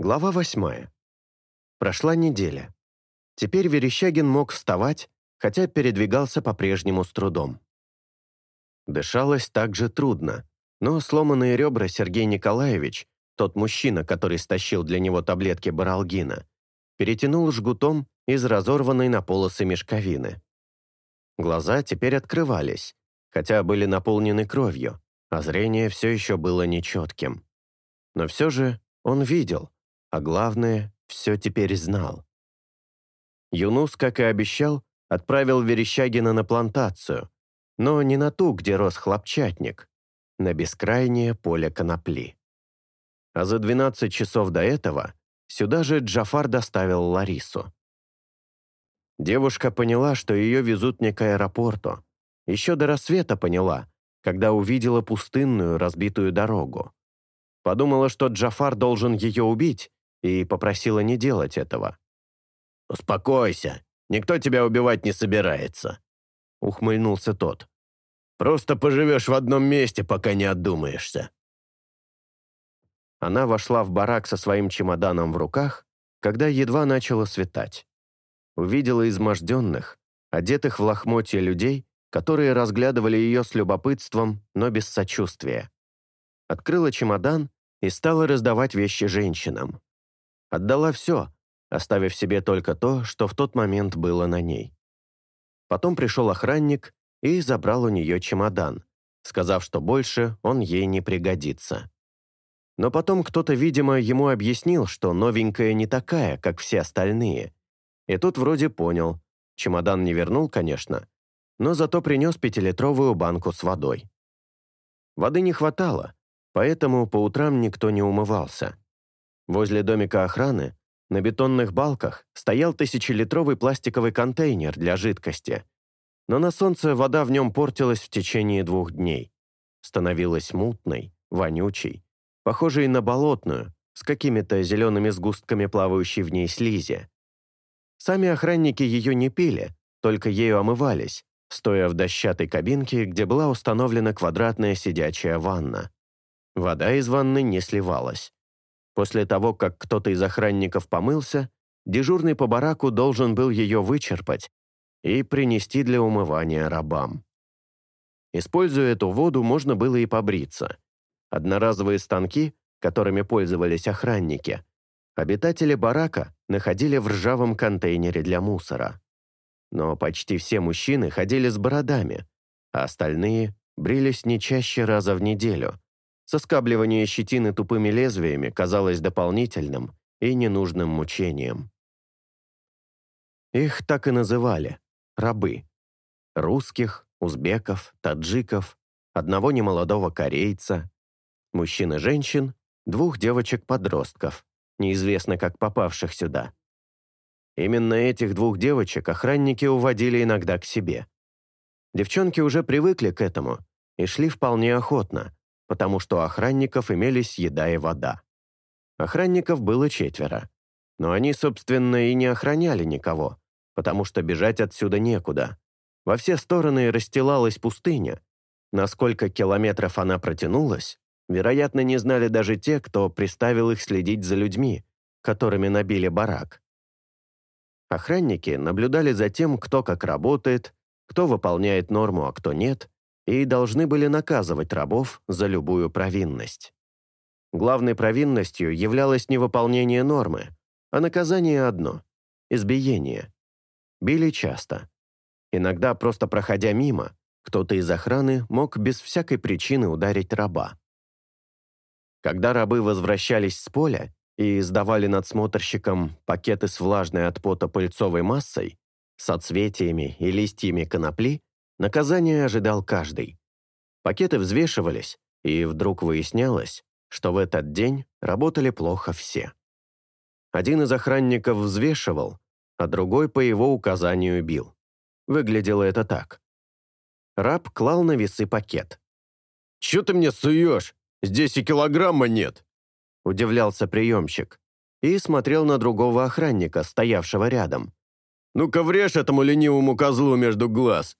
Глава восьмая. Прошла неделя. Теперь Верещагин мог вставать, хотя передвигался по-прежнему с трудом. Дышалось также трудно, но сломанные ребра Сергей Николаевич, тот мужчина, который стащил для него таблетки баралгина, перетянул жгутом из разорванной на полосы мешковины. Глаза теперь открывались, хотя были наполнены кровью, а зрение все еще было нечетким. Но все же он видел — а главное, все теперь знал. Юнус, как и обещал, отправил Верещагина на плантацию, но не на ту, где рос хлопчатник, на бескрайнее поле конопли. А за 12 часов до этого сюда же Джафар доставил Ларису. Девушка поняла, что ее везут не к аэропорту. Еще до рассвета поняла, когда увидела пустынную разбитую дорогу. Подумала, что Джафар должен ее убить, и попросила не делать этого. «Успокойся, никто тебя убивать не собирается», — ухмыльнулся тот. «Просто поживешь в одном месте, пока не отдумаешься». Она вошла в барак со своим чемоданом в руках, когда едва начало светать. Увидела изможденных, одетых в лохмотья людей, которые разглядывали ее с любопытством, но без сочувствия. Открыла чемодан и стала раздавать вещи женщинам. Отдала все, оставив себе только то, что в тот момент было на ней. Потом пришел охранник и забрал у нее чемодан, сказав, что больше он ей не пригодится. Но потом кто-то, видимо, ему объяснил, что новенькая не такая, как все остальные. И тут вроде понял. Чемодан не вернул, конечно, но зато принес пятилитровую банку с водой. Воды не хватало, поэтому по утрам никто не умывался. Возле домика охраны на бетонных балках стоял тысячелитровый пластиковый контейнер для жидкости. Но на солнце вода в нем портилась в течение двух дней. Становилась мутной, вонючей, похожей на болотную, с какими-то зелеными сгустками плавающей в ней слизи. Сами охранники ее не пили, только ею омывались, стоя в дощатой кабинке, где была установлена квадратная сидячая ванна. Вода из ванны не сливалась. После того, как кто-то из охранников помылся, дежурный по бараку должен был ее вычерпать и принести для умывания рабам. Используя эту воду, можно было и побриться. Одноразовые станки, которыми пользовались охранники, обитатели барака находили в ржавом контейнере для мусора. Но почти все мужчины ходили с бородами, а остальные брились не чаще раза в неделю, Соскабливание щетины тупыми лезвиями казалось дополнительным и ненужным мучением. Их так и называли – рабы. Русских, узбеков, таджиков, одного немолодого корейца, мужчин и женщин, двух девочек-подростков, неизвестно как попавших сюда. Именно этих двух девочек охранники уводили иногда к себе. Девчонки уже привыкли к этому и шли вполне охотно, потому что у охранников имелись еда и вода. Охранников было четверо. Но они, собственно, и не охраняли никого, потому что бежать отсюда некуда. Во все стороны расстилалась пустыня. Насколько километров она протянулась, вероятно, не знали даже те, кто приставил их следить за людьми, которыми набили барак. Охранники наблюдали за тем, кто как работает, кто выполняет норму, а кто нет, и должны были наказывать рабов за любую провинность. Главной провинностью являлось невыполнение нормы, а наказание одно – избиение. Били часто. Иногда, просто проходя мимо, кто-то из охраны мог без всякой причины ударить раба. Когда рабы возвращались с поля и сдавали надсмотрщикам пакеты с влажной от пота пыльцовой массой, соцветиями и листьями конопли, Наказание ожидал каждый. Пакеты взвешивались, и вдруг выяснялось, что в этот день работали плохо все. Один из охранников взвешивал, а другой по его указанию бил. Выглядело это так. Раб клал на весы пакет. «Чё ты мне суёшь? Здесь и килограмма нет!» Удивлялся приемщик и смотрел на другого охранника, стоявшего рядом. «Ну-ка врежь этому ленивому козлу между глаз!»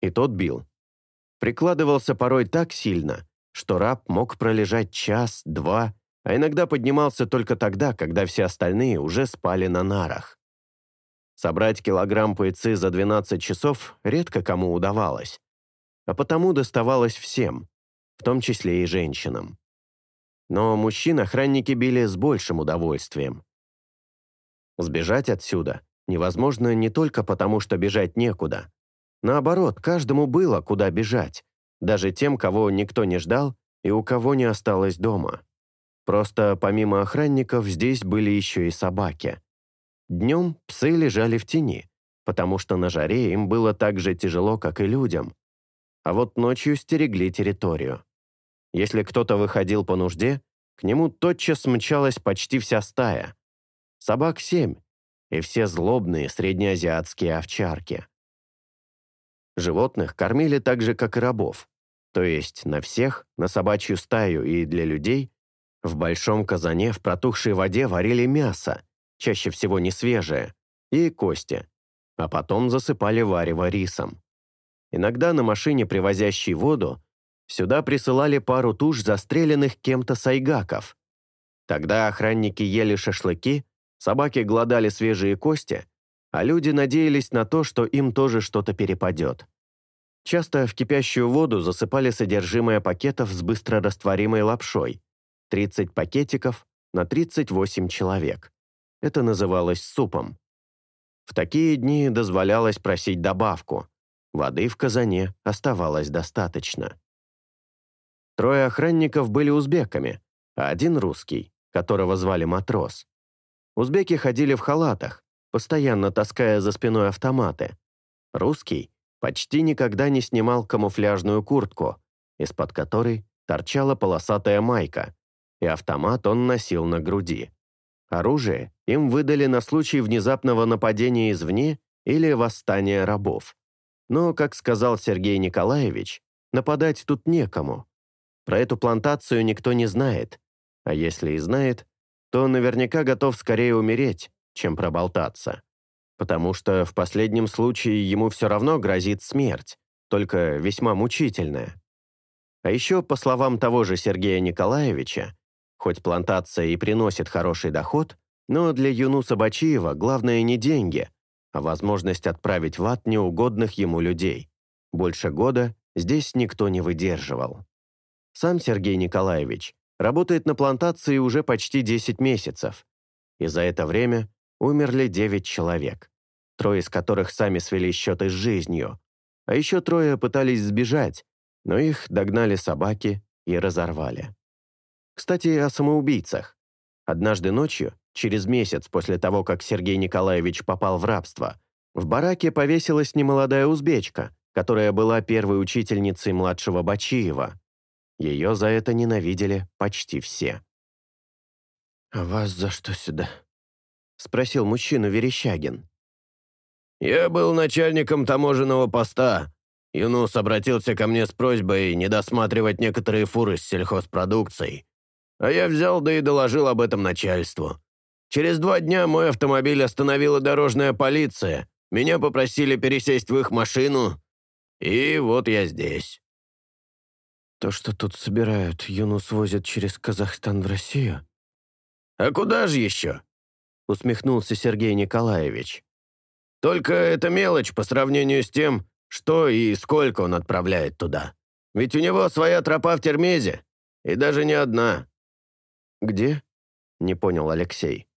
и тот бил. Прикладывался порой так сильно, что раб мог пролежать час, два, а иногда поднимался только тогда, когда все остальные уже спали на нарах. Собрать килограмм пыльцы за 12 часов редко кому удавалось, а потому доставалось всем, в том числе и женщинам. Но мужчин охранники били с большим удовольствием. Сбежать отсюда невозможно не только потому, что бежать некуда, Наоборот, каждому было куда бежать, даже тем, кого никто не ждал и у кого не осталось дома. Просто помимо охранников здесь были еще и собаки. Днем псы лежали в тени, потому что на жаре им было так же тяжело, как и людям. А вот ночью стерегли территорию. Если кто-то выходил по нужде, к нему тотчас мчалась почти вся стая. Собак семь, и все злобные среднеазиатские овчарки. Животных кормили так же, как и рабов, то есть на всех, на собачью стаю и для людей. В большом казане в протухшей воде варили мясо, чаще всего не свежее, и кости, а потом засыпали варево рисом. Иногда на машине, привозящей воду, сюда присылали пару туш застреленных кем-то сайгаков. Тогда охранники ели шашлыки, собаки глодали свежие кости, а люди надеялись на то, что им тоже что-то перепадет. Часто в кипящую воду засыпали содержимое пакетов с быстрорастворимой лапшой. 30 пакетиков на 38 человек. Это называлось супом. В такие дни дозволялось просить добавку. Воды в казане оставалось достаточно. Трое охранников были узбеками, а один русский, которого звали матрос. Узбеки ходили в халатах, постоянно таская за спиной автоматы. Русский почти никогда не снимал камуфляжную куртку, из-под которой торчала полосатая майка, и автомат он носил на груди. Оружие им выдали на случай внезапного нападения извне или восстания рабов. Но, как сказал Сергей Николаевич, нападать тут некому. Про эту плантацию никто не знает, а если и знает, то наверняка готов скорее умереть, чем проболтаться. Потому что в последнем случае ему все равно грозит смерть, только весьма мучительная. А еще, по словам того же Сергея Николаевича, хоть плантация и приносит хороший доход, но для Юнуса Бачиева главное не деньги, а возможность отправить в ад неугодных ему людей. Больше года здесь никто не выдерживал. Сам Сергей Николаевич работает на плантации уже почти 10 месяцев, и за это время умерли девять человек, трое из которых сами свели счеты с жизнью, а еще трое пытались сбежать, но их догнали собаки и разорвали. Кстати, о самоубийцах. Однажды ночью, через месяц после того, как Сергей Николаевич попал в рабство, в бараке повесилась немолодая узбечка, которая была первой учительницей младшего Бачиева. Ее за это ненавидели почти все. А «Вас за что сюда?» — спросил мужчину Верещагин. «Я был начальником таможенного поста. Юнус обратился ко мне с просьбой не досматривать некоторые фуры с сельхозпродукцией. А я взял да и доложил об этом начальству. Через два дня мой автомобиль остановила дорожная полиция. Меня попросили пересесть в их машину, и вот я здесь». «То, что тут собирают, Юнус возят через Казахстан в Россию?» «А куда же еще?» — усмехнулся Сергей Николаевич. «Только это мелочь по сравнению с тем, что и сколько он отправляет туда. Ведь у него своя тропа в Термезе, и даже не одна». «Где?» — не понял Алексей.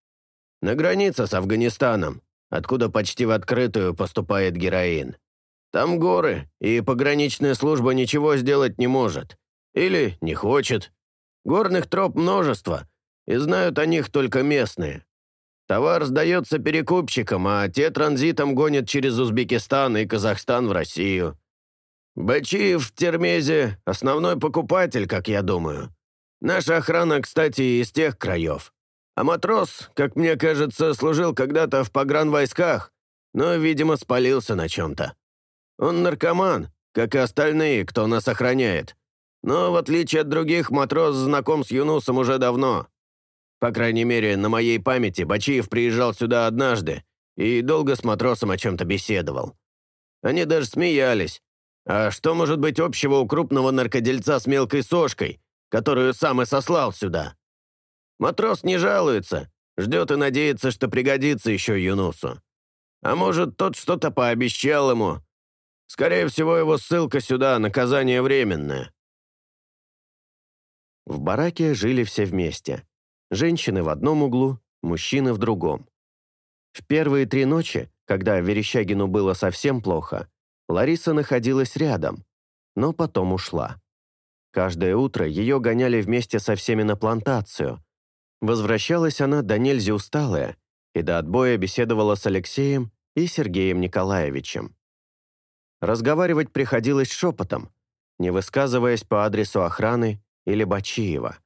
«На границе с Афганистаном, откуда почти в открытую поступает героин. Там горы, и пограничная служба ничего сделать не может. Или не хочет. Горных троп множество, и знают о них только местные. Товар сдается перекупщикам, а те транзитом гонят через Узбекистан и Казахстан в Россию. Бачи в Термезе – основной покупатель, как я думаю. Наша охрана, кстати, из тех краев. А матрос, как мне кажется, служил когда-то в погранвойсках, но, видимо, спалился на чем-то. Он наркоман, как и остальные, кто нас охраняет. Но, в отличие от других, матрос знаком с Юнусом уже давно. По крайней мере, на моей памяти Бачиев приезжал сюда однажды и долго с матросом о чем-то беседовал. Они даже смеялись. А что может быть общего у крупного наркодельца с мелкой сошкой, которую сам и сослал сюда? Матрос не жалуется, ждет и надеется, что пригодится еще Юнусу. А может, тот что-то пообещал ему. Скорее всего, его ссылка сюда, наказание временное. В бараке жили все вместе женщины в одном углу, мужчины в другом. В первые три ночи, когда Верещагину было совсем плохо, Лариса находилась рядом, но потом ушла. Каждое утро ее гоняли вместе со всеми на плантацию. Возвращалась она до нельзя усталая и до отбоя беседовала с Алексеем и Сергеем Николаевичем. Разговаривать приходилось шепотом, не высказываясь по адресу охраны или Бачиева.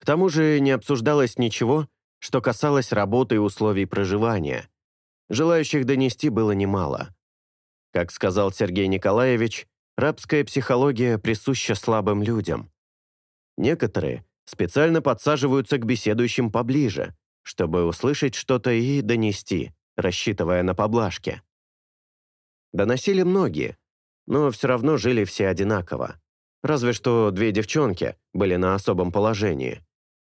К тому же не обсуждалось ничего, что касалось работы и условий проживания. Желающих донести было немало. Как сказал Сергей Николаевич, рабская психология присуща слабым людям. Некоторые специально подсаживаются к беседующим поближе, чтобы услышать что-то и донести, рассчитывая на поблажки. Доносили многие, но все равно жили все одинаково. Разве что две девчонки были на особом положении.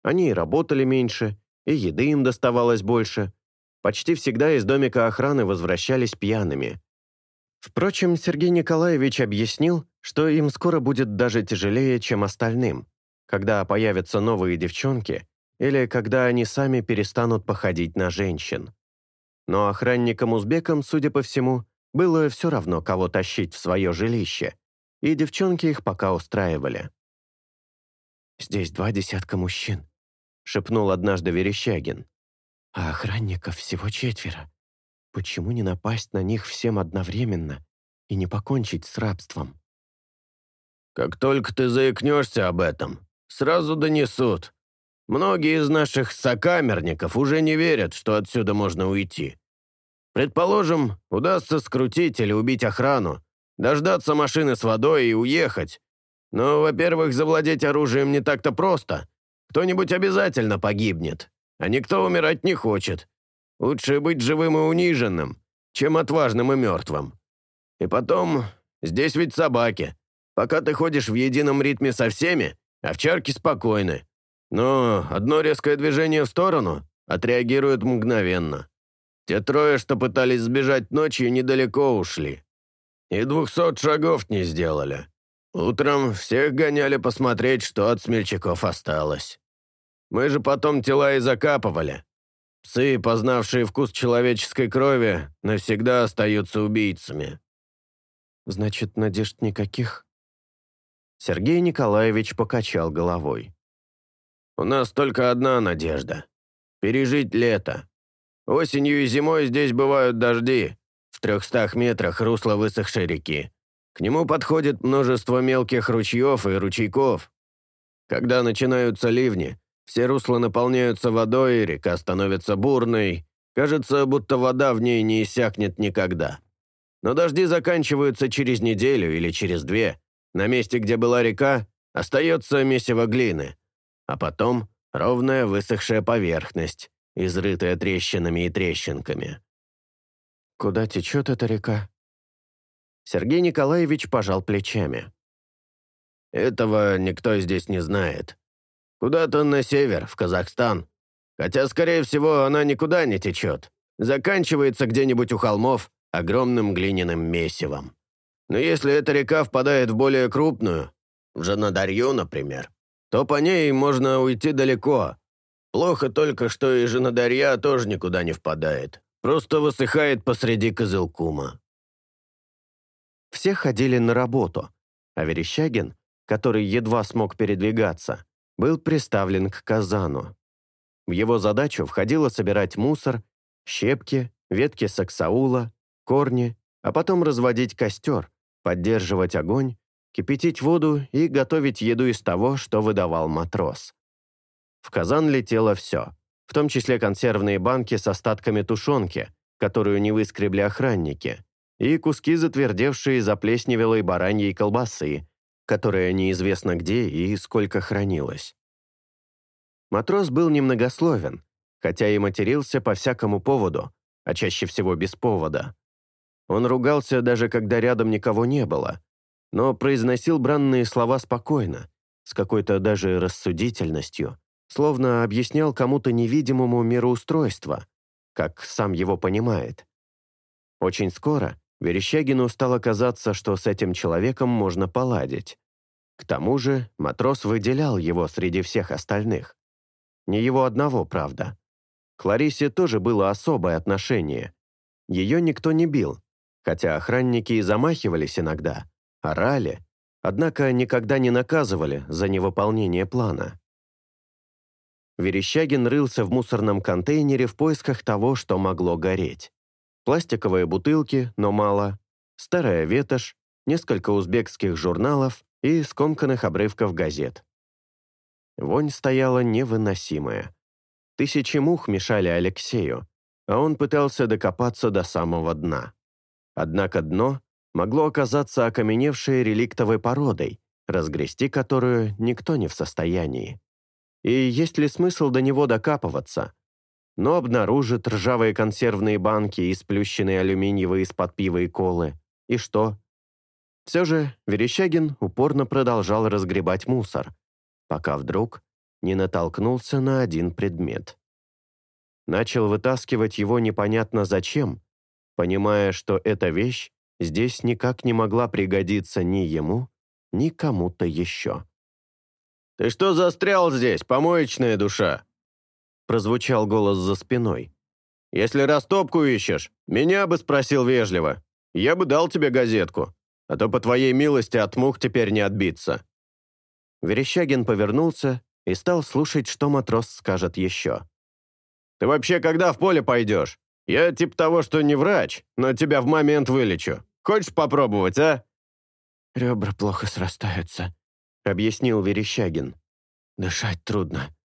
Они и работали меньше, и еды им доставалось больше. Почти всегда из домика охраны возвращались пьяными. Впрочем, Сергей Николаевич объяснил, что им скоро будет даже тяжелее, чем остальным, когда появятся новые девчонки или когда они сами перестанут походить на женщин. Но охранникам-узбекам, судя по всему, было все равно, кого тащить в свое жилище, и девчонки их пока устраивали. «Здесь два десятка мужчин», шепнул однажды Верещагин. «А охранников всего четверо. Почему не напасть на них всем одновременно и не покончить с рабством?» «Как только ты заикнешься об этом, сразу донесут. Многие из наших сокамерников уже не верят, что отсюда можно уйти. Предположим, удастся скрутить или убить охрану, дождаться машины с водой и уехать. Но, во-первых, завладеть оружием не так-то просто. Кто-нибудь обязательно погибнет, а никто умирать не хочет. Лучше быть живым и униженным, чем отважным и мертвым. И потом, здесь ведь собаки. Пока ты ходишь в едином ритме со всеми, а овчарки спокойны. Но одно резкое движение в сторону отреагирует мгновенно. Те трое, что пытались сбежать ночью, недалеко ушли. И двухсот шагов не сделали. Утром всех гоняли посмотреть, что от смельчаков осталось. Мы же потом тела и закапывали. Псы, познавшие вкус человеческой крови, навсегда остаются убийцами». «Значит, надежд никаких?» Сергей Николаевич покачал головой. «У нас только одна надежда — пережить лето. Осенью и зимой здесь бывают дожди, в трехстах метрах русло высохшей реки. К нему подходит множество мелких ручьев и ручейков. Когда начинаются ливни, все русла наполняются водой, и река становится бурной. Кажется, будто вода в ней не иссякнет никогда. Но дожди заканчиваются через неделю или через две. На месте, где была река, остается месиво глины. А потом ровная высохшая поверхность, изрытая трещинами и трещинками. «Куда течет эта река?» Сергей Николаевич пожал плечами. «Этого никто здесь не знает. Куда-то на север, в Казахстан. Хотя, скорее всего, она никуда не течет. Заканчивается где-нибудь у холмов огромным глиняным месивом. Но если эта река впадает в более крупную, в Жанадарью, например, то по ней можно уйти далеко. Плохо только, что и Жанадарья тоже никуда не впадает. Просто высыхает посреди Козылкума все ходили на работу, а Верещагин, который едва смог передвигаться, был приставлен к казану. В его задачу входило собирать мусор, щепки, ветки саксаула, корни, а потом разводить костер, поддерживать огонь, кипятить воду и готовить еду из того, что выдавал матрос. В казан летело все, в том числе консервные банки с остатками тушенки, которую не выскребли охранники, и куски затвердевшие заплесневелой бараньей колбасы, которая неизвестно где и сколько хранилась. Матрос был немногословен, хотя и матерился по всякому поводу, а чаще всего без повода. Он ругался даже когда рядом никого не было, но произносил бранные слова спокойно, с какой-то даже рассудительностью, словно объяснял кому-то невидимому мироустройство, как сам его понимает. Очень скоро Верещагину стало казаться, что с этим человеком можно поладить. К тому же матрос выделял его среди всех остальных. Не его одного, правда. К Ларисе тоже было особое отношение. Ее никто не бил, хотя охранники и замахивались иногда, орали, однако никогда не наказывали за невыполнение плана. Верещагин рылся в мусорном контейнере в поисках того, что могло гореть пластиковые бутылки, но мало, старая ветошь, несколько узбекских журналов и скомканных обрывков газет. Вонь стояла невыносимая. Тысячи мух мешали Алексею, а он пытался докопаться до самого дна. Однако дно могло оказаться окаменевшей реликтовой породой, разгрести которую никто не в состоянии. И есть ли смысл до него докапываться, но обнаружит ржавые консервные банки и сплющенные алюминиевые из-под пива и колы. И что? Все же Верещагин упорно продолжал разгребать мусор, пока вдруг не натолкнулся на один предмет. Начал вытаскивать его непонятно зачем, понимая, что эта вещь здесь никак не могла пригодиться ни ему, ни кому-то еще. «Ты что застрял здесь, помоечная душа?» прозвучал голос за спиной. «Если растопку ищешь, меня бы спросил вежливо. Я бы дал тебе газетку, а то по твоей милости от мух теперь не отбиться». Верещагин повернулся и стал слушать, что матрос скажет еще. «Ты вообще когда в поле пойдешь? Я типа того, что не врач, но тебя в момент вылечу. Хочешь попробовать, а?» «Ребра плохо срастаются», — объяснил Верещагин. «Дышать трудно».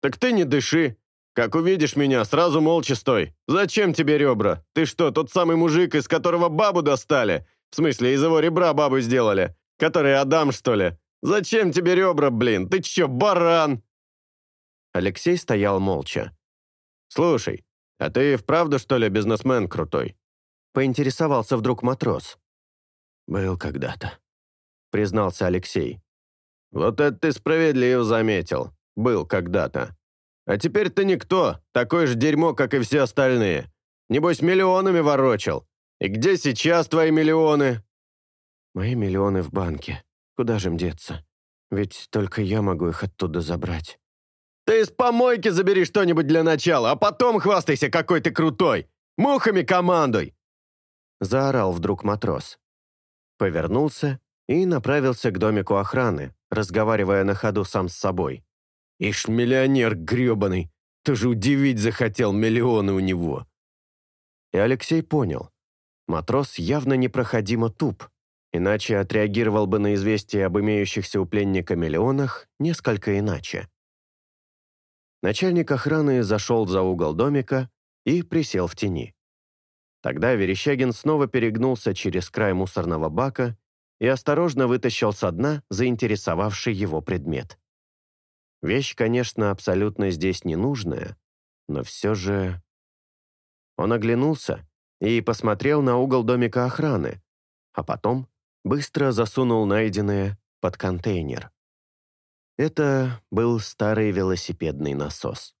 «Так ты не дыши. Как увидишь меня, сразу молча стой. Зачем тебе ребра? Ты что, тот самый мужик, из которого бабу достали? В смысле, из его ребра бабу сделали? Который Адам, что ли? Зачем тебе ребра, блин? Ты чё, баран?» Алексей стоял молча. «Слушай, а ты вправду, что ли, бизнесмен крутой?» Поинтересовался вдруг матрос. «Был когда-то», — признался Алексей. «Вот это ты справедливо заметил. Был когда-то», а теперь ты никто, такое же дерьмо, как и все остальные. Небось, миллионами ворочал. И где сейчас твои миллионы?» «Мои миллионы в банке. Куда же им деться? Ведь только я могу их оттуда забрать». «Ты из помойки забери что-нибудь для начала, а потом хвастайся, какой ты крутой! Мухами командуй!» Заорал вдруг матрос. Повернулся и направился к домику охраны, разговаривая на ходу сам с собой. Ишь, миллионер гребаный, ты же удивить захотел миллионы у него. И Алексей понял. Матрос явно непроходимо туп, иначе отреагировал бы на известие об имеющихся у пленника миллионах несколько иначе. Начальник охраны зашел за угол домика и присел в тени. Тогда Верещагин снова перегнулся через край мусорного бака и осторожно вытащил со дна заинтересовавший его предмет. Вещь, конечно, абсолютно здесь ненужная, но все же... Он оглянулся и посмотрел на угол домика охраны, а потом быстро засунул найденное под контейнер. Это был старый велосипедный насос.